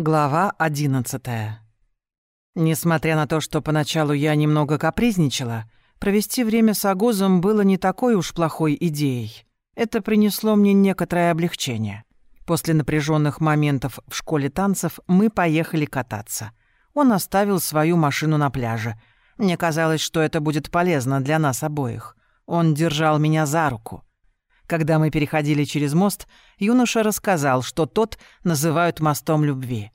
Глава одиннадцатая. Несмотря на то, что поначалу я немного капризничала, провести время с Агузом было не такой уж плохой идеей. Это принесло мне некоторое облегчение. После напряженных моментов в школе танцев мы поехали кататься. Он оставил свою машину на пляже. Мне казалось, что это будет полезно для нас обоих. Он держал меня за руку. Когда мы переходили через мост, юноша рассказал, что тот называют мостом любви.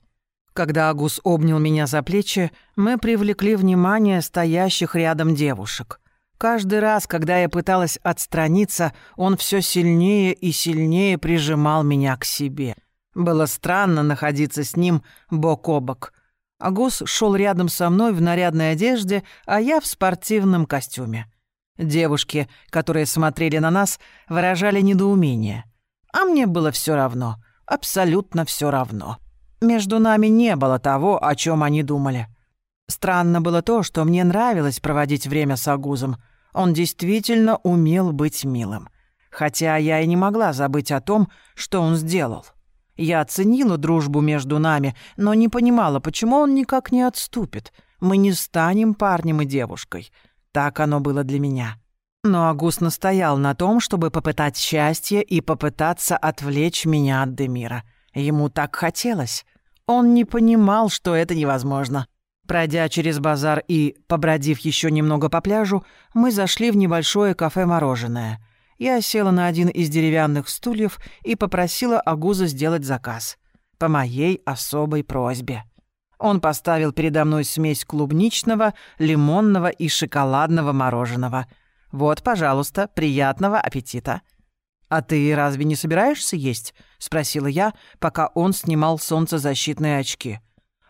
Когда Агус обнял меня за плечи, мы привлекли внимание стоящих рядом девушек. Каждый раз, когда я пыталась отстраниться, он все сильнее и сильнее прижимал меня к себе. Было странно находиться с ним бок о бок. Агус шел рядом со мной в нарядной одежде, а я в спортивном костюме. Девушки, которые смотрели на нас, выражали недоумение. А мне было все равно, абсолютно все равно. Между нами не было того, о чем они думали. Странно было то, что мне нравилось проводить время с Агузом. Он действительно умел быть милым. Хотя я и не могла забыть о том, что он сделал. Я оценила дружбу между нами, но не понимала, почему он никак не отступит. Мы не станем парнем и девушкой. Так оно было для меня. Но Агус настоял на том, чтобы попытать счастье и попытаться отвлечь меня от Демира. Ему так хотелось. Он не понимал, что это невозможно. Пройдя через базар и побродив еще немного по пляжу, мы зашли в небольшое кафе-мороженое. Я села на один из деревянных стульев и попросила Агуза сделать заказ. По моей особой просьбе. Он поставил передо мной смесь клубничного, лимонного и шоколадного мороженого. «Вот, пожалуйста, приятного аппетита!» «А ты разве не собираешься есть?» — спросила я, пока он снимал солнцезащитные очки.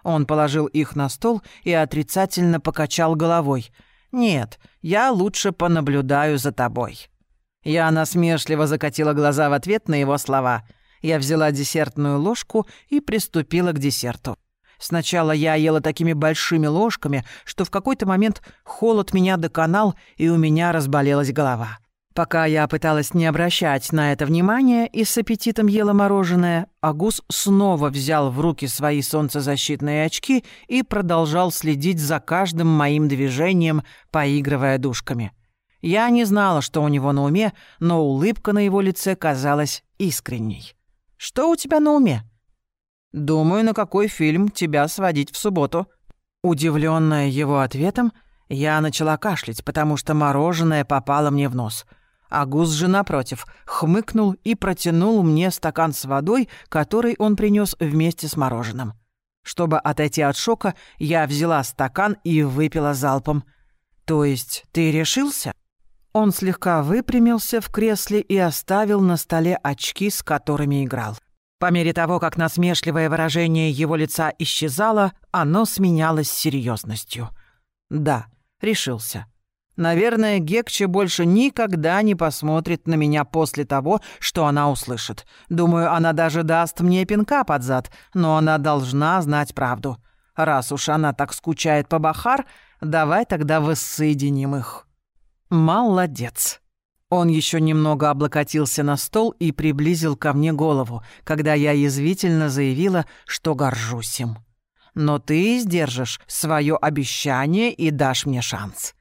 Он положил их на стол и отрицательно покачал головой. «Нет, я лучше понаблюдаю за тобой». Я насмешливо закатила глаза в ответ на его слова. Я взяла десертную ложку и приступила к десерту. Сначала я ела такими большими ложками, что в какой-то момент холод меня доконал, и у меня разболелась голова. Пока я пыталась не обращать на это внимания и с аппетитом ела мороженое, Агус снова взял в руки свои солнцезащитные очки и продолжал следить за каждым моим движением, поигрывая душками. Я не знала, что у него на уме, но улыбка на его лице казалась искренней. «Что у тебя на уме?» Думаю, на какой фильм тебя сводить в субботу». Удивленная его ответом, я начала кашлять, потому что мороженое попало мне в нос. А гус же, напротив, хмыкнул и протянул мне стакан с водой, который он принес вместе с мороженым. Чтобы отойти от шока, я взяла стакан и выпила залпом. «То есть ты решился?» Он слегка выпрямился в кресле и оставил на столе очки, с которыми играл. По мере того, как насмешливое выражение его лица исчезало, оно сменялось серьезностью. Да, решился. Наверное, Гекче больше никогда не посмотрит на меня после того, что она услышит. Думаю, она даже даст мне пинка под зад, но она должна знать правду. Раз уж она так скучает по Бахар, давай тогда воссоединим их. Молодец. Он еще немного облокотился на стол и приблизил ко мне голову, когда я язвительно заявила, что горжусь им. «Но ты сдержишь свое обещание и дашь мне шанс».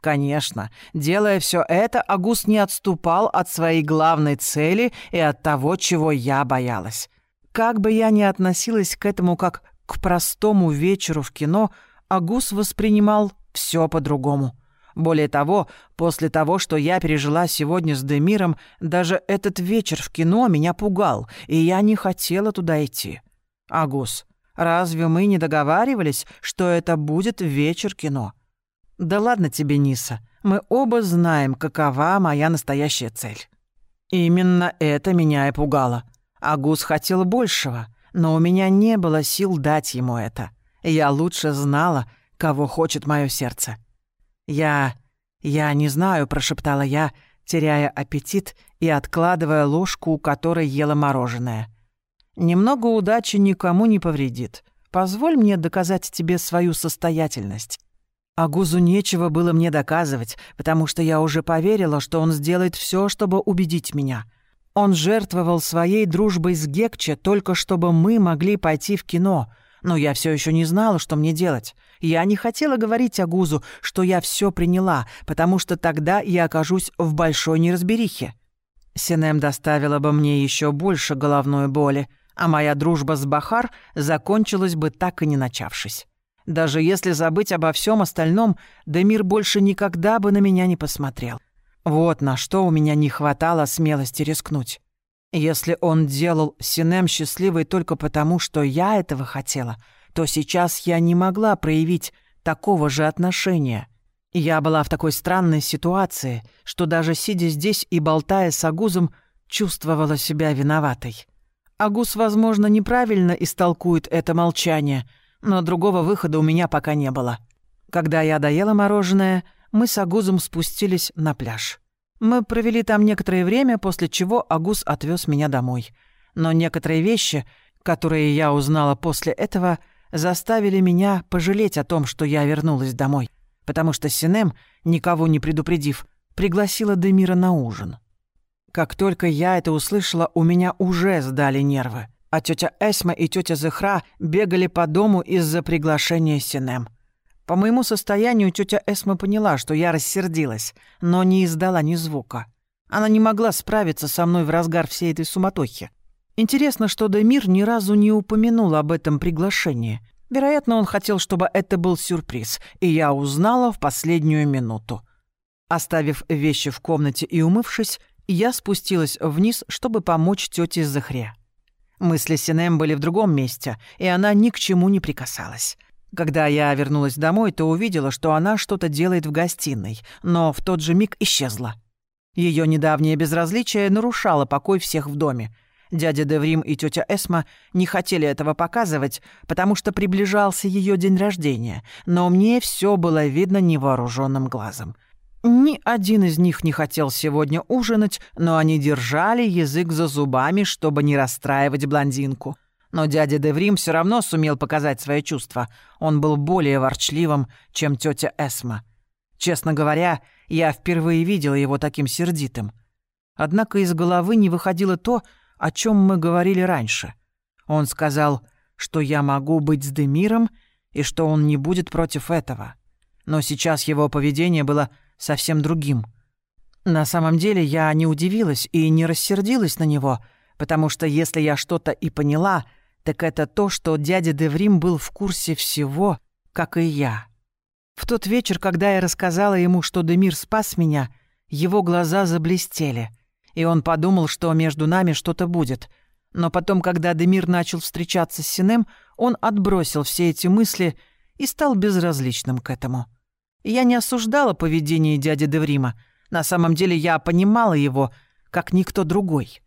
Конечно, делая все это, Агус не отступал от своей главной цели и от того, чего я боялась. Как бы я ни относилась к этому как к простому вечеру в кино, Агус воспринимал все по-другому. Более того, после того, что я пережила сегодня с Демиром, даже этот вечер в кино меня пугал, и я не хотела туда идти. Агус, разве мы не договаривались, что это будет вечер кино? Да ладно тебе, Ниса, мы оба знаем, какова моя настоящая цель. Именно это меня и пугало. Агус хотел большего, но у меня не было сил дать ему это. Я лучше знала, кого хочет мое сердце. «Я... я не знаю», — прошептала я, теряя аппетит и откладывая ложку, у которой ела мороженое. «Немного удачи никому не повредит. Позволь мне доказать тебе свою состоятельность». А Гузу нечего было мне доказывать, потому что я уже поверила, что он сделает все, чтобы убедить меня. Он жертвовал своей дружбой с Гекче только чтобы мы могли пойти в кино. Но я все еще не знала, что мне делать. Я не хотела говорить Агузу, что я все приняла, потому что тогда я окажусь в большой неразберихе. Синем доставила бы мне еще больше головной боли, а моя дружба с Бахар закончилась бы так и не начавшись. Даже если забыть обо всем остальном, Демир больше никогда бы на меня не посмотрел. Вот на что у меня не хватало смелости рискнуть. Если он делал Синем счастливой только потому, что я этого хотела, то сейчас я не могла проявить такого же отношения. Я была в такой странной ситуации, что даже сидя здесь и болтая с Агузом, чувствовала себя виноватой. Агуз, возможно, неправильно истолкует это молчание — но другого выхода у меня пока не было. Когда я доела мороженое, мы с Агузом спустились на пляж. Мы провели там некоторое время, после чего Агуз отвез меня домой. Но некоторые вещи, которые я узнала после этого, заставили меня пожалеть о том, что я вернулась домой, потому что Синем, никого не предупредив, пригласила Демира на ужин. Как только я это услышала, у меня уже сдали нервы а тетя Эсма и тетя Зехра бегали по дому из-за приглашения Синем. По моему состоянию тетя Эсма поняла, что я рассердилась, но не издала ни звука. Она не могла справиться со мной в разгар всей этой суматохи. Интересно, что Демир ни разу не упомянул об этом приглашении. Вероятно, он хотел, чтобы это был сюрприз, и я узнала в последнюю минуту. Оставив вещи в комнате и умывшись, я спустилась вниз, чтобы помочь тете Захре. Мысли Синем были в другом месте, и она ни к чему не прикасалась. Когда я вернулась домой, то увидела, что она что-то делает в гостиной, но в тот же миг исчезла. Ее недавнее безразличие нарушало покой всех в доме. Дядя Деврим и тетя Эсма не хотели этого показывать, потому что приближался ее день рождения, но мне все было видно невооруженным глазом. Ни один из них не хотел сегодня ужинать, но они держали язык за зубами, чтобы не расстраивать блондинку. Но дядя Деврим все равно сумел показать свои чувства. Он был более ворчливым, чем тетя Эсма. Честно говоря, я впервые видела его таким сердитым. Однако из головы не выходило то, о чем мы говорили раньше. Он сказал, что я могу быть с Демиром и что он не будет против этого. Но сейчас его поведение было совсем другим. На самом деле я не удивилась и не рассердилась на него, потому что если я что-то и поняла, так это то, что дядя Деврим был в курсе всего, как и я. В тот вечер, когда я рассказала ему, что Демир спас меня, его глаза заблестели, и он подумал, что между нами что-то будет. Но потом, когда Демир начал встречаться с Синем, он отбросил все эти мысли и стал безразличным к этому. Я не осуждала поведение дяди Деврима. На самом деле я понимала его, как никто другой.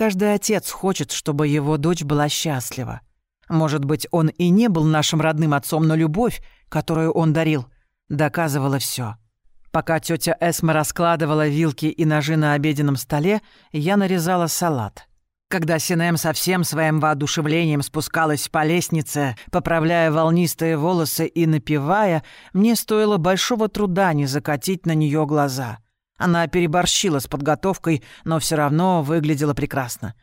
Каждый отец хочет, чтобы его дочь была счастлива. Может быть, он и не был нашим родным отцом, но любовь, которую он дарил, доказывала все. Пока тетя Эсма раскладывала вилки и ножи на обеденном столе, я нарезала салат. Когда Синем со всем своим воодушевлением спускалась по лестнице, поправляя волнистые волосы и напевая, мне стоило большого труда не закатить на нее глаза. Она переборщила с подготовкой, но все равно выглядела прекрасно.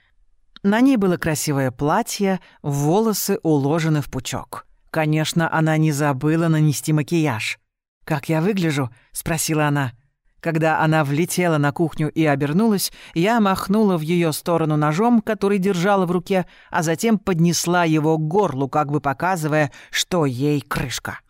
На ней было красивое платье, волосы уложены в пучок. Конечно, она не забыла нанести макияж. «Как я выгляжу?» — спросила она. Когда она влетела на кухню и обернулась, я махнула в ее сторону ножом, который держала в руке, а затем поднесла его к горлу, как бы показывая, что ей крышка.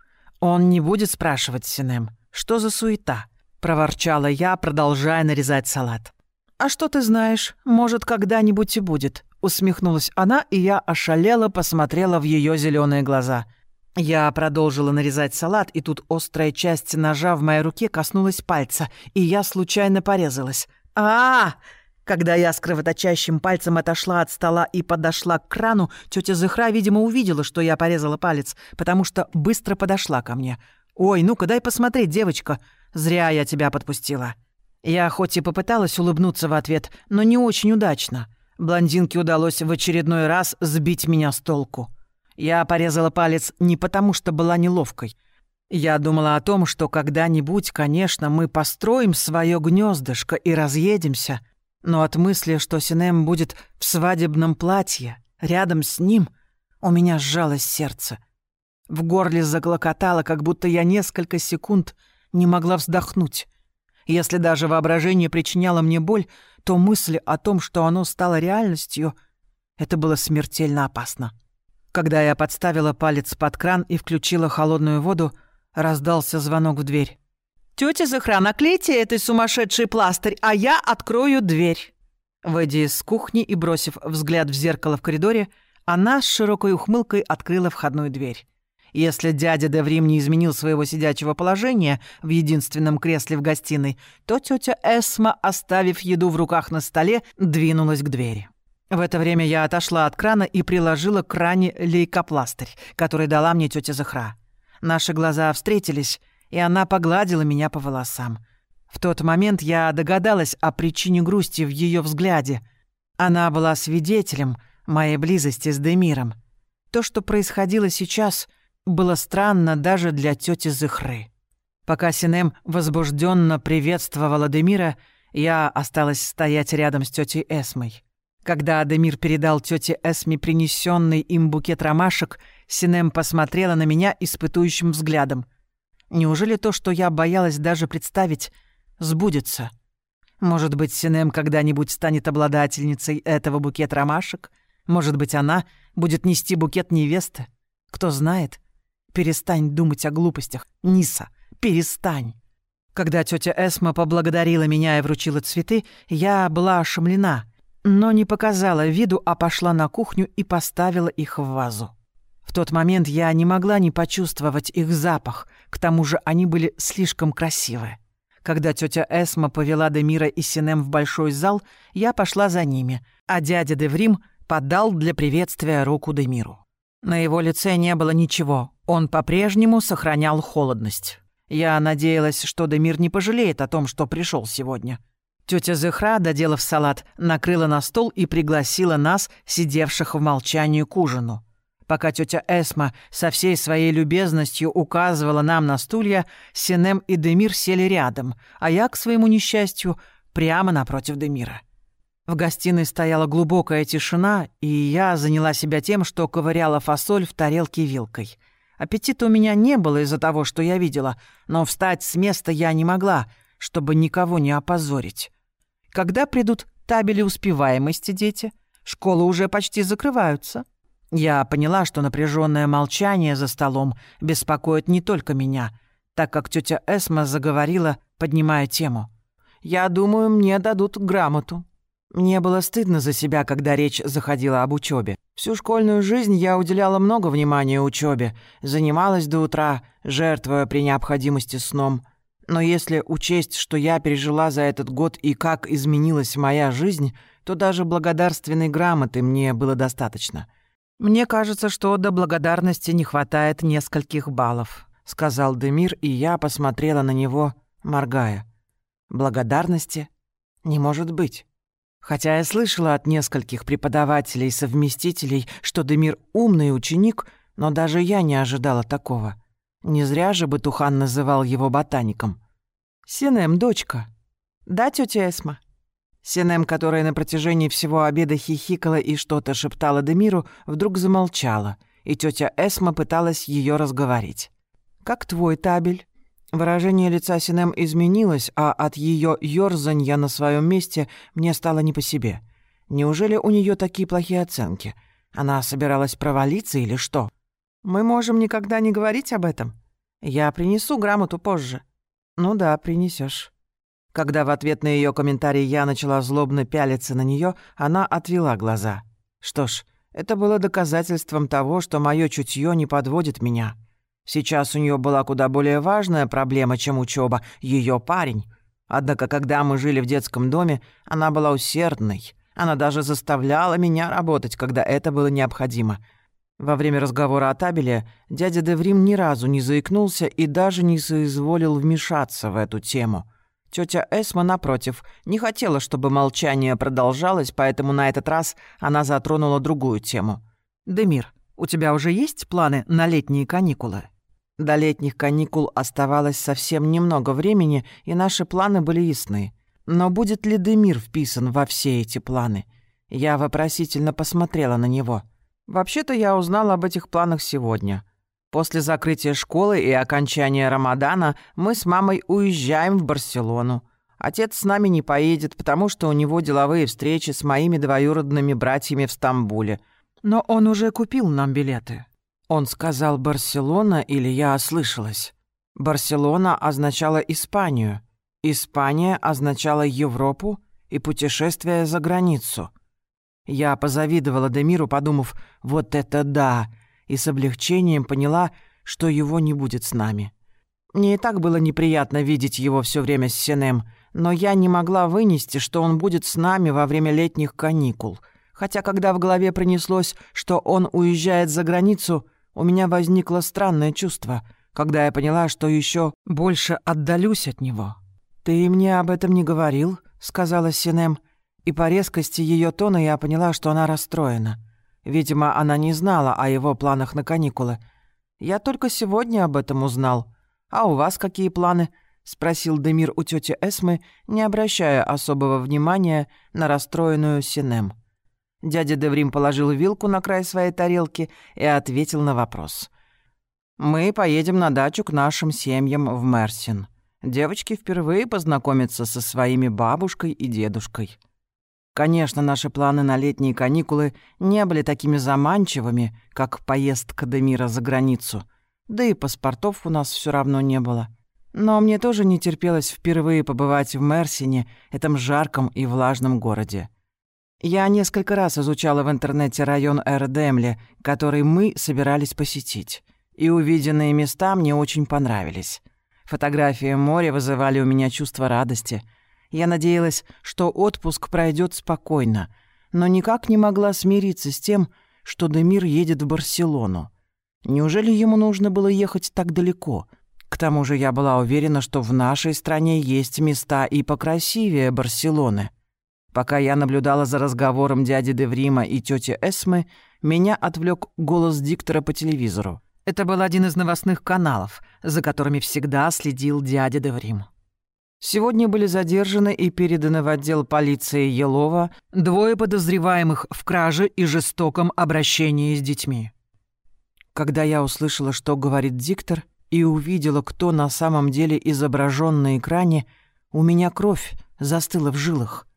«Он не будет спрашивать, Синем, что за суета?» — проворчала я, продолжая нарезать салат. «А что ты знаешь? Может, когда-нибудь и будет», — усмехнулась она, и я ошалела посмотрела в ее зеленые глаза — я продолжила нарезать салат, и тут острая часть ножа в моей руке коснулась пальца, и я случайно порезалась. а, -а, -а Когда я с кровоточащим пальцем отошла от стола и подошла к крану, тетя Зыхра, видимо, увидела, что я порезала палец, потому что быстро подошла ко мне. «Ой, ну-ка дай посмотреть, девочка. Зря я тебя подпустила». Я хоть и попыталась улыбнуться в ответ, но не очень удачно. Блондинке удалось в очередной раз сбить меня с толку. Я порезала палец не потому, что была неловкой. Я думала о том, что когда-нибудь, конечно, мы построим свое гнездышко и разъедемся. Но от мысли, что Синем будет в свадебном платье, рядом с ним, у меня сжалось сердце. В горле заклокотало, как будто я несколько секунд не могла вздохнуть. Если даже воображение причиняло мне боль, то мысль о том, что оно стало реальностью, это было смертельно опасно. Когда я подставила палец под кран и включила холодную воду, раздался звонок в дверь. «Тётя Захра, наклейте этой сумасшедший пластырь, а я открою дверь». Выйдя из кухни и бросив взгляд в зеркало в коридоре, она с широкой ухмылкой открыла входную дверь. Если дядя Деврим не изменил своего сидячего положения в единственном кресле в гостиной, то тетя Эсма, оставив еду в руках на столе, двинулась к двери. В это время я отошла от крана и приложила к ране лейкопластырь, который дала мне тетя Захра. Наши глаза встретились, и она погладила меня по волосам. В тот момент я догадалась о причине грусти в ее взгляде. Она была свидетелем моей близости с Демиром. То, что происходило сейчас, было странно даже для тети Зыхры. Пока Синем возбужденно приветствовала Демира, я осталась стоять рядом с тетей Эсмой. Когда Адемир передал тете Эсме принесенный им букет ромашек, Синем посмотрела на меня испытующим взглядом. Неужели то, что я боялась даже представить, сбудется? Может быть, Синем когда-нибудь станет обладательницей этого букета ромашек? Может быть, она будет нести букет невесты? Кто знает? Перестань думать о глупостях. Ниса, перестань. Когда тетя Эсма поблагодарила меня и вручила цветы, я была ошеломлена, но не показала виду, а пошла на кухню и поставила их в вазу. В тот момент я не могла не почувствовать их запах, к тому же они были слишком красивые. Когда тетя Эсма повела Демира и Синем в большой зал, я пошла за ними, а дядя Деврим подал для приветствия руку Демиру. На его лице не было ничего, он по-прежнему сохранял холодность. Я надеялась, что Демир не пожалеет о том, что пришел сегодня. Тетя Зехра, доделав салат, накрыла на стол и пригласила нас, сидевших в молчании, к ужину. Пока тетя Эсма со всей своей любезностью указывала нам на стулья, Синем и Демир сели рядом, а я, к своему несчастью, прямо напротив Демира. В гостиной стояла глубокая тишина, и я заняла себя тем, что ковыряла фасоль в тарелке вилкой. Аппетита у меня не было из-за того, что я видела, но встать с места я не могла, чтобы никого не опозорить. Когда придут табели успеваемости, дети? Школы уже почти закрываются. Я поняла, что напряженное молчание за столом беспокоит не только меня, так как тетя Эсма заговорила, поднимая тему. «Я думаю, мне дадут грамоту». Мне было стыдно за себя, когда речь заходила об учебе. Всю школьную жизнь я уделяла много внимания учебе, занималась до утра, жертвуя при необходимости сном. Но если учесть, что я пережила за этот год и как изменилась моя жизнь, то даже благодарственной грамоты мне было достаточно. «Мне кажется, что до благодарности не хватает нескольких баллов», — сказал Демир, и я посмотрела на него, моргая. «Благодарности? Не может быть». Хотя я слышала от нескольких преподавателей-совместителей, что Демир умный ученик, но даже я не ожидала такого. Не зря же Батухан называл его ботаником. «Синем, дочка». «Да, тетя Эсма?» Синем, которая на протяжении всего обеда хихикала и что-то шептала Демиру, вдруг замолчала, и тетя Эсма пыталась ее разговорить. «Как твой табель?» Выражение лица Синем изменилось, а от ее ёрзанья на своем месте мне стало не по себе. Неужели у нее такие плохие оценки? Она собиралась провалиться или что? Мы можем никогда не говорить об этом. Я принесу грамоту позже. Ну да, принесешь. Когда в ответ на ее комментарий я начала злобно пялиться на нее, она отвела глаза. Что ж, это было доказательством того, что мое чутье не подводит меня. Сейчас у нее была куда более важная проблема, чем учеба ее парень. Однако, когда мы жили в детском доме, она была усердной. Она даже заставляла меня работать, когда это было необходимо. Во время разговора о табеле дядя Деврим ни разу не заикнулся и даже не соизволил вмешаться в эту тему. Тетя Эсма, напротив, не хотела, чтобы молчание продолжалось, поэтому на этот раз она затронула другую тему. «Демир, у тебя уже есть планы на летние каникулы?» До летних каникул оставалось совсем немного времени, и наши планы были ясны. Но будет ли Демир вписан во все эти планы? Я вопросительно посмотрела на него. Вообще-то я узнала об этих планах сегодня. После закрытия школы и окончания Рамадана мы с мамой уезжаем в Барселону. Отец с нами не поедет, потому что у него деловые встречи с моими двоюродными братьями в Стамбуле. Но он уже купил нам билеты. Он сказал «Барселона» или я ослышалась? «Барселона» означала Испанию. Испания означала Европу и путешествие за границу. Я позавидовала Демиру, подумав «вот это да!» и с облегчением поняла, что его не будет с нами. Мне и так было неприятно видеть его все время с Сенем, но я не могла вынести, что он будет с нами во время летних каникул. Хотя когда в голове пронеслось, что он уезжает за границу, у меня возникло странное чувство, когда я поняла, что еще больше отдалюсь от него. «Ты мне об этом не говорил», — сказала Синем, и по резкости ее тона я поняла, что она расстроена. Видимо, она не знала о его планах на каникулы. «Я только сегодня об этом узнал. А у вас какие планы?» — спросил Демир у тети Эсмы, не обращая особого внимания на расстроенную Синем. Дядя Деврим положил вилку на край своей тарелки и ответил на вопрос. «Мы поедем на дачу к нашим семьям в Мерсин. Девочки впервые познакомятся со своими бабушкой и дедушкой». Конечно, наши планы на летние каникулы не были такими заманчивыми, как поездка Демира за границу. Да и паспортов у нас все равно не было. Но мне тоже не терпелось впервые побывать в Мерсине, этом жарком и влажном городе. Я несколько раз изучала в интернете район Эрдемле, который мы собирались посетить. И увиденные места мне очень понравились. Фотографии моря вызывали у меня чувство радости. Я надеялась, что отпуск пройдет спокойно, но никак не могла смириться с тем, что Демир едет в Барселону. Неужели ему нужно было ехать так далеко? К тому же я была уверена, что в нашей стране есть места и покрасивее Барселоны. Пока я наблюдала за разговором дяди Деврима и тети Эсмы, меня отвлек голос диктора по телевизору. Это был один из новостных каналов, за которыми всегда следил дядя Деврим. Сегодня были задержаны и переданы в отдел полиции Елова двое подозреваемых в краже и жестоком обращении с детьми. Когда я услышала, что говорит диктор, и увидела, кто на самом деле изображен на экране, у меня кровь застыла в жилах.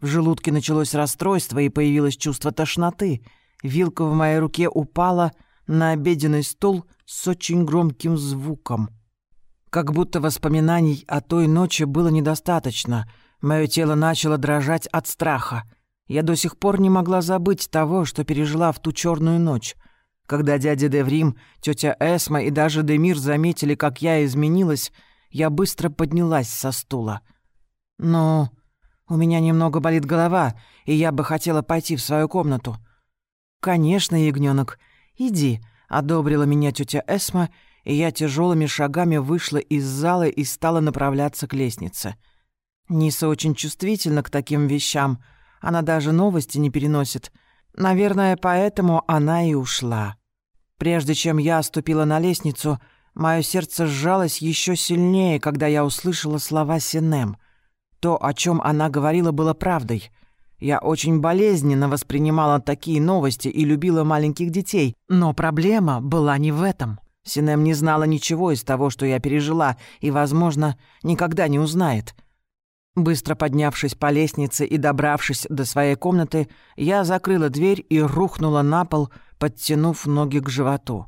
В желудке началось расстройство и появилось чувство тошноты. Вилка в моей руке упала на обеденный стол с очень громким звуком. Как будто воспоминаний о той ночи было недостаточно. Мое тело начало дрожать от страха. Я до сих пор не могла забыть того, что пережила в ту черную ночь. Когда дядя Деврим, тетя Эсма и даже Демир заметили, как я изменилась, я быстро поднялась со стула. Но у меня немного болит голова, и я бы хотела пойти в свою комнату». «Конечно, ягнёнок, иди», — одобрила меня тетя Эсма, и я тяжелыми шагами вышла из зала и стала направляться к лестнице. Ниса очень чувствительна к таким вещам, она даже новости не переносит. Наверное, поэтому она и ушла. Прежде чем я ступила на лестницу, мое сердце сжалось еще сильнее, когда я услышала слова Синем — то, о чем она говорила, было правдой. Я очень болезненно воспринимала такие новости и любила маленьких детей, но проблема была не в этом. Синем не знала ничего из того, что я пережила, и, возможно, никогда не узнает. Быстро поднявшись по лестнице и добравшись до своей комнаты, я закрыла дверь и рухнула на пол, подтянув ноги к животу.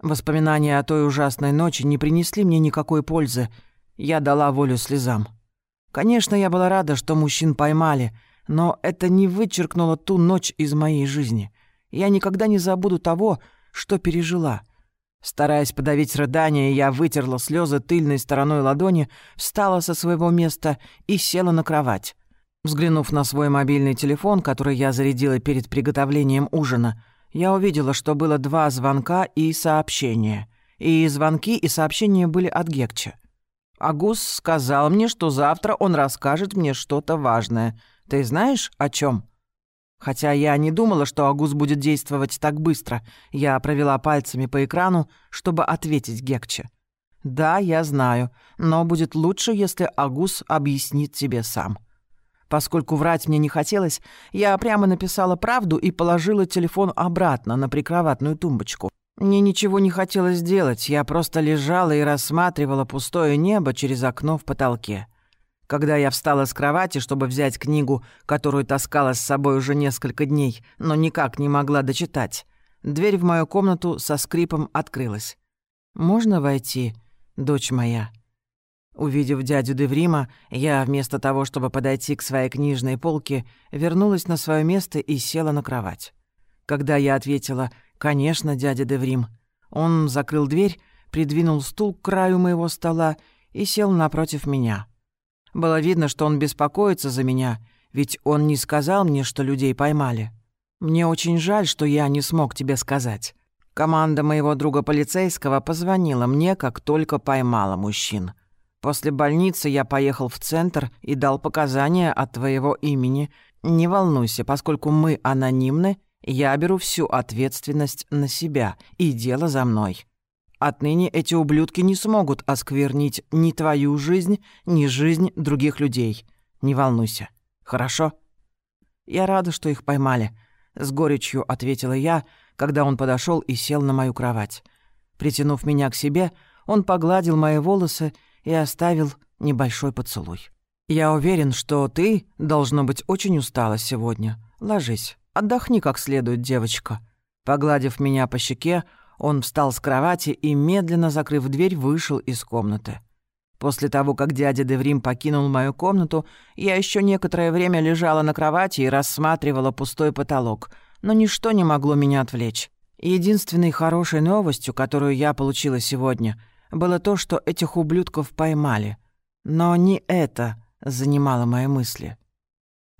Воспоминания о той ужасной ночи не принесли мне никакой пользы. Я дала волю слезам. Конечно, я была рада, что мужчин поймали, но это не вычеркнуло ту ночь из моей жизни. Я никогда не забуду того, что пережила. Стараясь подавить рыдание, я вытерла слезы тыльной стороной ладони, встала со своего места и села на кровать. Взглянув на свой мобильный телефон, который я зарядила перед приготовлением ужина, я увидела, что было два звонка и сообщения. И звонки, и сообщения были от Гекча. Агус сказал мне, что завтра он расскажет мне что-то важное. Ты знаешь, о чем? Хотя я не думала, что Агус будет действовать так быстро, я провела пальцами по экрану, чтобы ответить Гекче. «Да, я знаю, но будет лучше, если Агус объяснит тебе сам». Поскольку врать мне не хотелось, я прямо написала правду и положила телефон обратно на прикроватную тумбочку. Мне ничего не хотелось делать, я просто лежала и рассматривала пустое небо через окно в потолке. Когда я встала с кровати, чтобы взять книгу, которую таскала с собой уже несколько дней, но никак не могла дочитать, дверь в мою комнату со скрипом открылась. «Можно войти, дочь моя?» Увидев дядю Деврима, я, вместо того, чтобы подойти к своей книжной полке, вернулась на свое место и села на кровать. Когда я ответила «Конечно, дядя Деврим», он закрыл дверь, придвинул стул к краю моего стола и сел напротив меня. Было видно, что он беспокоится за меня, ведь он не сказал мне, что людей поймали. Мне очень жаль, что я не смог тебе сказать. Команда моего друга полицейского позвонила мне, как только поймала мужчин. После больницы я поехал в центр и дал показания от твоего имени. Не волнуйся, поскольку мы анонимны, я беру всю ответственность на себя, и дело за мной. Отныне эти ублюдки не смогут осквернить ни твою жизнь, ни жизнь других людей. Не волнуйся. Хорошо? Я рада, что их поймали, с горечью ответила я, когда он подошел и сел на мою кровать. Притянув меня к себе, он погладил мои волосы и оставил небольшой поцелуй. «Я уверен, что ты, должно быть, очень устала сегодня. Ложись, отдохни как следует, девочка». Погладив меня по щеке, он встал с кровати и, медленно закрыв дверь, вышел из комнаты. После того, как дядя Деврим покинул мою комнату, я еще некоторое время лежала на кровати и рассматривала пустой потолок, но ничто не могло меня отвлечь. Единственной хорошей новостью, которую я получила сегодня, было то, что этих ублюдков поймали. Но не это занимало мои мысли.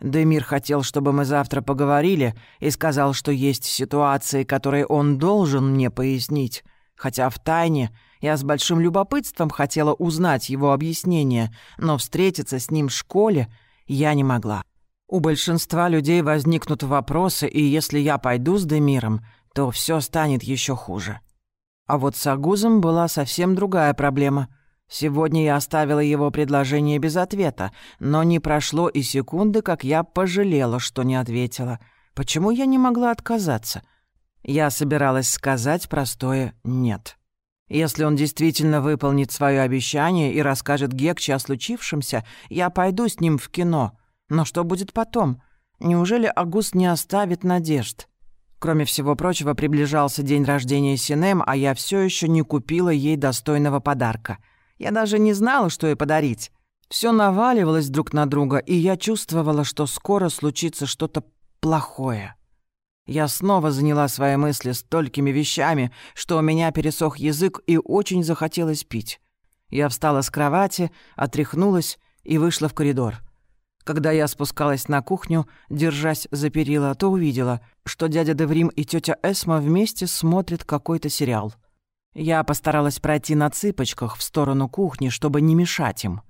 Демир хотел, чтобы мы завтра поговорили, и сказал, что есть ситуации, которые он должен мне пояснить. Хотя в тайне я с большим любопытством хотела узнать его объяснение, но встретиться с ним в школе я не могла. У большинства людей возникнут вопросы, и если я пойду с Демиром, то все станет еще хуже. А вот с Агузом была совсем другая проблема — Сегодня я оставила его предложение без ответа, но не прошло и секунды, как я пожалела, что не ответила. Почему я не могла отказаться? Я собиралась сказать простое «нет». Если он действительно выполнит свое обещание и расскажет Гекче о случившемся, я пойду с ним в кино. Но что будет потом? Неужели Агуст не оставит надежд? Кроме всего прочего, приближался день рождения Синем, а я все еще не купила ей достойного подарка — я даже не знала, что ей подарить. Все наваливалось друг на друга, и я чувствовала, что скоро случится что-то плохое. Я снова заняла свои мысли столькими вещами, что у меня пересох язык и очень захотелось пить. Я встала с кровати, отряхнулась и вышла в коридор. Когда я спускалась на кухню, держась за перила, то увидела, что дядя Деврим и тетя Эсма вместе смотрят какой-то сериал. Я постаралась пройти на цыпочках в сторону кухни, чтобы не мешать им.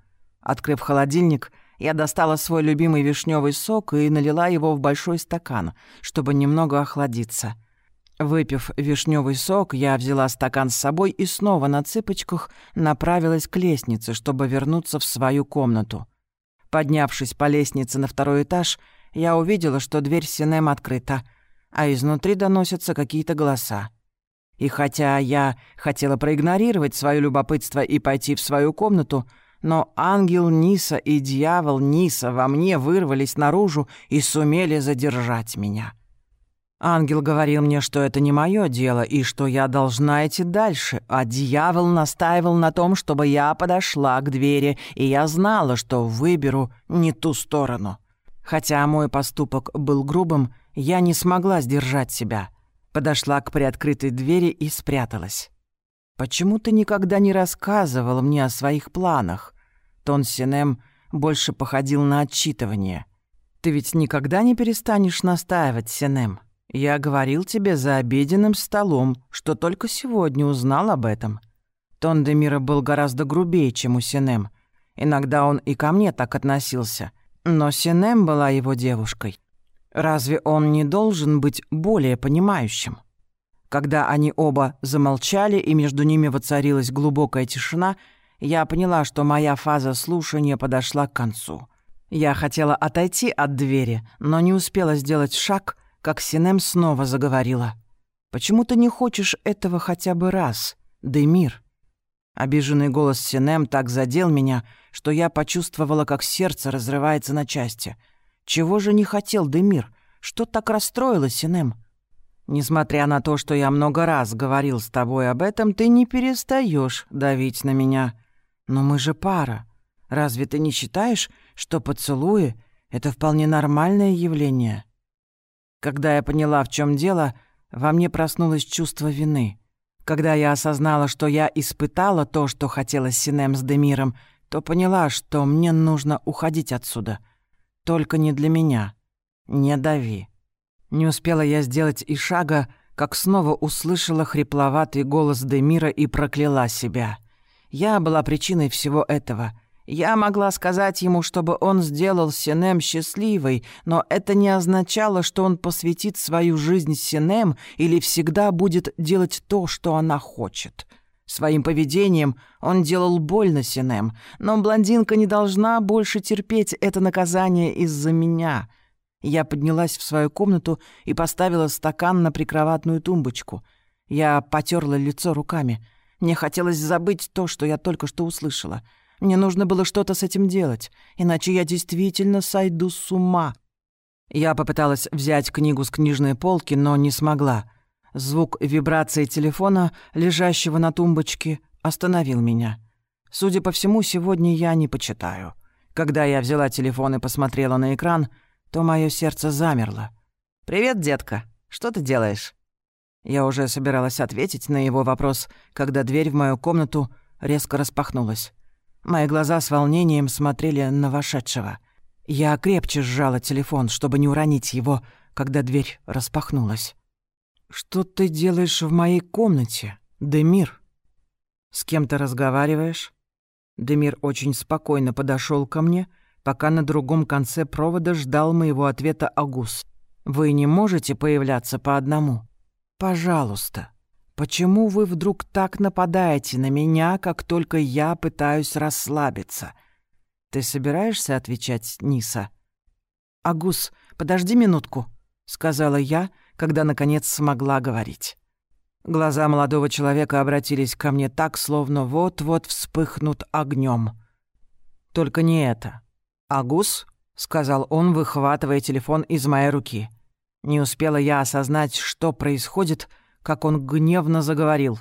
Открыв холодильник, я достала свой любимый вишневый сок и налила его в большой стакан, чтобы немного охладиться. Выпив вишневый сок, я взяла стакан с собой и снова на цыпочках направилась к лестнице, чтобы вернуться в свою комнату. Поднявшись по лестнице на второй этаж, я увидела, что дверь Синем открыта, а изнутри доносятся какие-то голоса. И хотя я хотела проигнорировать свое любопытство и пойти в свою комнату, но ангел Ниса и дьявол Ниса во мне вырвались наружу и сумели задержать меня. Ангел говорил мне, что это не мое дело и что я должна идти дальше, а дьявол настаивал на том, чтобы я подошла к двери, и я знала, что выберу не ту сторону. Хотя мой поступок был грубым, я не смогла сдержать себя — подошла к приоткрытой двери и спряталась. «Почему ты никогда не рассказывал мне о своих планах?» Тон Синем больше походил на отчитывание. «Ты ведь никогда не перестанешь настаивать, Синем. Я говорил тебе за обеденным столом, что только сегодня узнал об этом». Тон Демира был гораздо грубее, чем у Синем. Иногда он и ко мне так относился. Но Синем была его девушкой. Разве он не должен быть более понимающим? Когда они оба замолчали и между ними воцарилась глубокая тишина, я поняла, что моя фаза слушания подошла к концу. Я хотела отойти от двери, но не успела сделать шаг, как Синем снова заговорила. «Почему ты не хочешь этого хотя бы раз, Демир?» Обиженный голос Синем так задел меня, что я почувствовала, как сердце разрывается на части. «Чего же не хотел Демир? Что так расстроило Синем?» «Несмотря на то, что я много раз говорил с тобой об этом, ты не перестаешь давить на меня. Но мы же пара. Разве ты не считаешь, что поцелуи — это вполне нормальное явление?» Когда я поняла, в чем дело, во мне проснулось чувство вины. Когда я осознала, что я испытала то, что хотела Синем с Демиром, то поняла, что мне нужно уходить отсюда. Только не для меня. Не дави. Не успела я сделать и шага, как снова услышала хрипловатый голос Демира и прокляла себя. Я была причиной всего этого — я могла сказать ему, чтобы он сделал Синем счастливой, но это не означало, что он посвятит свою жизнь Синем или всегда будет делать то, что она хочет. Своим поведением он делал больно Синем, но блондинка не должна больше терпеть это наказание из-за меня. Я поднялась в свою комнату и поставила стакан на прикроватную тумбочку. Я потерла лицо руками. Мне хотелось забыть то, что я только что услышала — мне нужно было что-то с этим делать, иначе я действительно сойду с ума. Я попыталась взять книгу с книжной полки, но не смогла. Звук вибрации телефона, лежащего на тумбочке, остановил меня. Судя по всему, сегодня я не почитаю. Когда я взяла телефон и посмотрела на экран, то мое сердце замерло. «Привет, детка. Что ты делаешь?» Я уже собиралась ответить на его вопрос, когда дверь в мою комнату резко распахнулась. Мои глаза с волнением смотрели на вошедшего. Я крепче сжала телефон, чтобы не уронить его, когда дверь распахнулась. «Что ты делаешь в моей комнате, Демир?» «С кем ты разговариваешь?» Демир очень спокойно подошел ко мне, пока на другом конце провода ждал моего ответа Агус. «Вы не можете появляться по одному? Пожалуйста». Почему вы вдруг так нападаете на меня, как только я пытаюсь расслабиться? Ты собираешься отвечать, Ниса? Агус, подожди минутку, сказала я, когда наконец смогла говорить. Глаза молодого человека обратились ко мне так, словно вот-вот вспыхнут огнем. Только не это. Агус, сказал он, выхватывая телефон из моей руки. Не успела я осознать, что происходит, — как он гневно заговорил.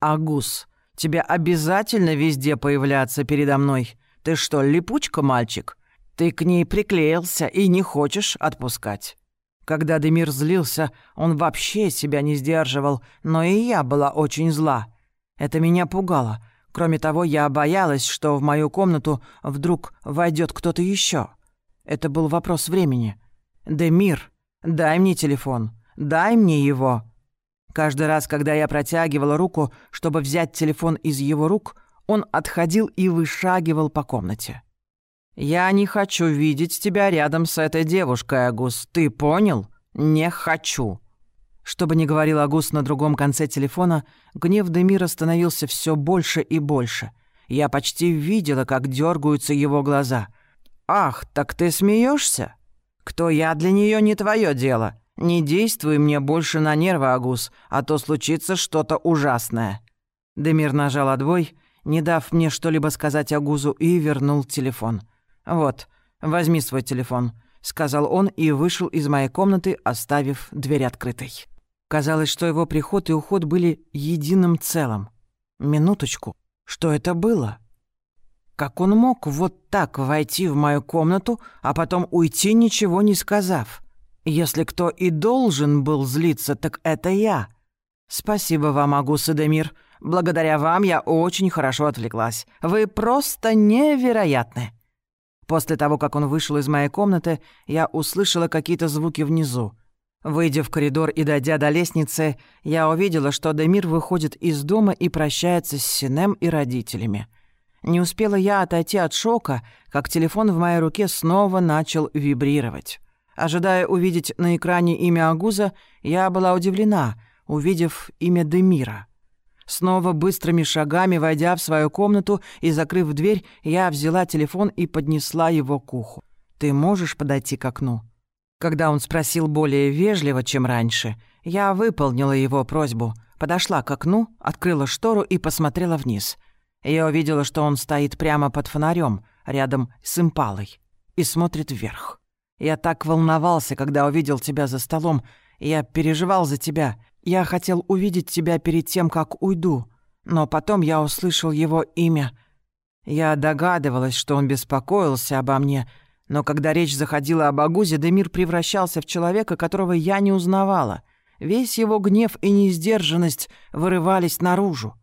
«Агус, тебе обязательно везде появляться передо мной. Ты что, липучка, мальчик? Ты к ней приклеился и не хочешь отпускать». Когда Демир злился, он вообще себя не сдерживал, но и я была очень зла. Это меня пугало. Кроме того, я боялась, что в мою комнату вдруг войдет кто-то еще. Это был вопрос времени. «Демир, дай мне телефон. Дай мне его». Каждый раз, когда я протягивала руку, чтобы взять телефон из его рук, он отходил и вышагивал по комнате. «Я не хочу видеть тебя рядом с этой девушкой, Агус. Ты понял? Не хочу». Что бы ни говорил Агус на другом конце телефона, гнев Демира становился все больше и больше. Я почти видела, как дергаются его глаза. «Ах, так ты смеешься? Кто я для нее не твое дело. «Не действуй мне больше на нервы, Агус, а то случится что-то ужасное». Демир нажал отбой, не дав мне что-либо сказать Агузу, и вернул телефон. «Вот, возьми свой телефон», — сказал он и вышел из моей комнаты, оставив дверь открытой. Казалось, что его приход и уход были единым целым. Минуточку, что это было? Как он мог вот так войти в мою комнату, а потом уйти, ничего не сказав? Если кто и должен был злиться, так это я. Спасибо вам, Агус Эдемир. Благодаря вам я очень хорошо отвлеклась. Вы просто невероятны. После того, как он вышел из моей комнаты, я услышала какие-то звуки внизу. Выйдя в коридор и дойдя до лестницы, я увидела, что Демир выходит из дома и прощается с Синем и родителями. Не успела я отойти от шока, как телефон в моей руке снова начал вибрировать. Ожидая увидеть на экране имя Агуза, я была удивлена, увидев имя Демира. Снова быстрыми шагами, войдя в свою комнату и закрыв дверь, я взяла телефон и поднесла его к уху. ты можешь подойти к окну?» Когда он спросил более вежливо, чем раньше, я выполнила его просьбу, подошла к окну, открыла штору и посмотрела вниз. Я увидела, что он стоит прямо под фонарем, рядом с импалой, и смотрит вверх. Я так волновался, когда увидел тебя за столом. Я переживал за тебя. Я хотел увидеть тебя перед тем, как уйду. Но потом я услышал его имя. Я догадывалась, что он беспокоился обо мне, но когда речь заходила об Агузе, Демир превращался в человека, которого я не узнавала. Весь его гнев и неиздержанность вырывались наружу.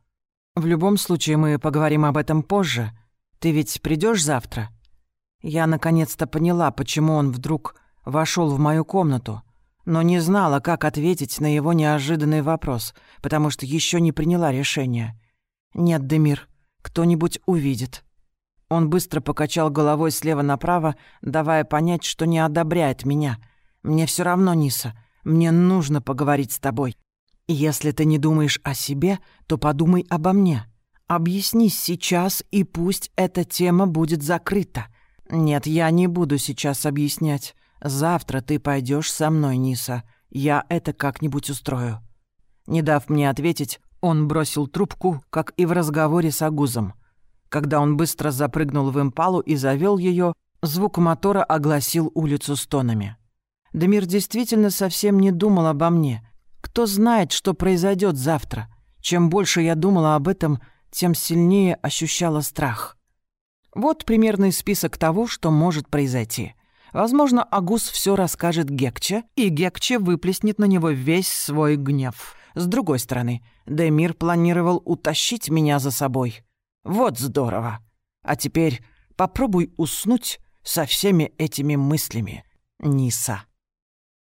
В любом случае мы поговорим об этом позже. Ты ведь придешь завтра?» Я наконец-то поняла, почему он вдруг вошел в мою комнату, но не знала, как ответить на его неожиданный вопрос, потому что еще не приняла решения. «Нет, Демир, кто-нибудь увидит». Он быстро покачал головой слева направо, давая понять, что не одобряет меня. «Мне все равно, Ниса, мне нужно поговорить с тобой. Если ты не думаешь о себе, то подумай обо мне. Объяснись сейчас, и пусть эта тема будет закрыта». «Нет, я не буду сейчас объяснять. Завтра ты пойдешь со мной, Ниса. Я это как-нибудь устрою». Не дав мне ответить, он бросил трубку, как и в разговоре с Агузом. Когда он быстро запрыгнул в импалу и завел ее, звук мотора огласил улицу стонами. Демир действительно совсем не думал обо мне. Кто знает, что произойдет завтра. Чем больше я думала об этом, тем сильнее ощущала страх. Вот примерный список того, что может произойти. Возможно, Агус все расскажет Гекче, и Гекче выплеснет на него весь свой гнев. С другой стороны, Демир планировал утащить меня за собой. Вот здорово. А теперь попробуй уснуть со всеми этими мыслями, Ниса.